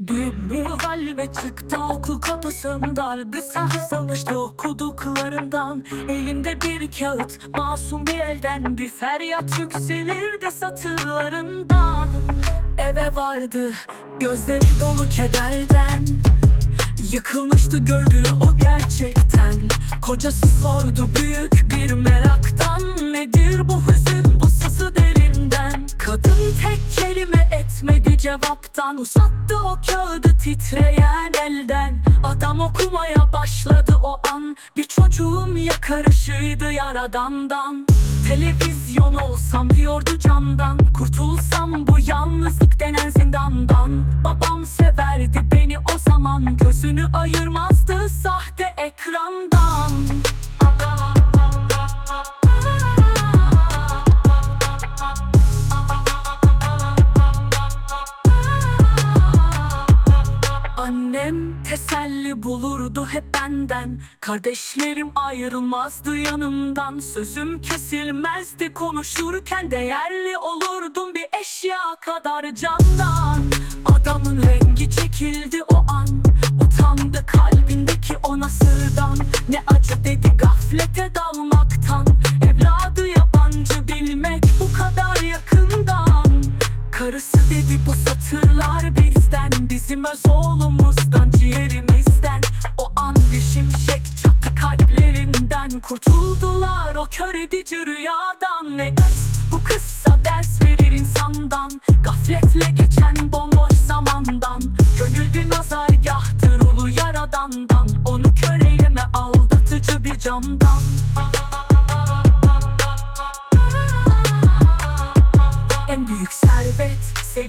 Büyük bir halve çıktı okul kapısından. Bir sarsılmıştı okuduklarından. Elinde bir kağıt masum bir elden. Bir feryat yükselir de satırlarından. Eve vardı gözleri dolu kederden. Yıkılmıştı gördüğü o gerçekten. Kocası sordu büyük bir meraktan. Nedir bu hüzün kelime etmedi cevaptan Uzattı o kağıdı titreyen elden. Adam okumaya başladı o an Bir çocuğum yakarışıydı yaradandan. Televizyon olsam diyordu camdan Kurtulsam bu yalnızlık denen zindandan. Babam severdi beni o zaman Gözünü ayırmazdı Annem teselli bulurdu hep benden. Kardeşlerim ayrılmazdı yanımdan Sözüm kesilmezdi. Konuşurken Değerli olurdum bir eşya kadar candan. Adamın rengi çekildi o an Utandı kalbindeki o nasırdan. Ne acı dedi gaflete dalmaktan satırlar bizden Bizim öz oğlumuzdan ciğerimizden. O an bir şimşek çaktı kalplerinden. Kurtuldular o kör edici rüyadan. Ne bu kıssa ders verir insandan? Gafletle geçen bomboş zamandan. Gönül bir nazargahtır ulu yaradandan. Onu kör eyleme aldatıcı bir camdan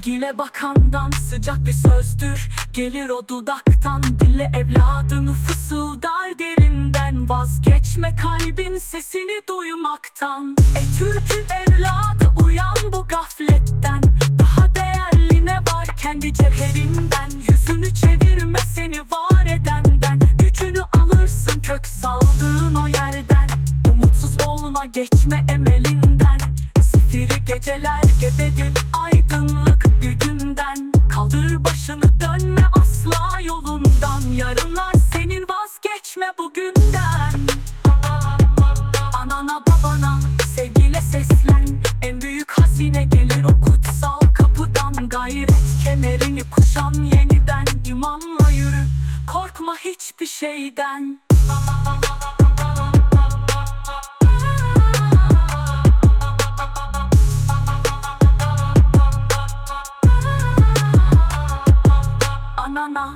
sevgiyle bakandan Sıcak bir sözdür. Gelir o dudaktan Dille evladını fısıldar. Derinden Vazgeçme kalbin sesini duymaktan. E Türk'ün evladı uyan bu gafletten. Daha değerli ne var kendi cevherinden? Yüzünü çevirme seni var edenden. Gücünü alırsın kök saldığın o yerden. Umutsuz olma geçme emelinden. Zifiri geceler gebedir Korkma hiçbir şeyden. Anana,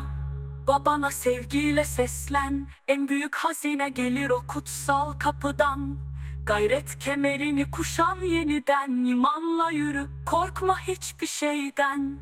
babana sevgiyle seslen. En büyük hazine gelir o kutsal kapıdan. Gayret kemerini kuşan yeniden. İmanla yürü Korkma hiçbir şeyden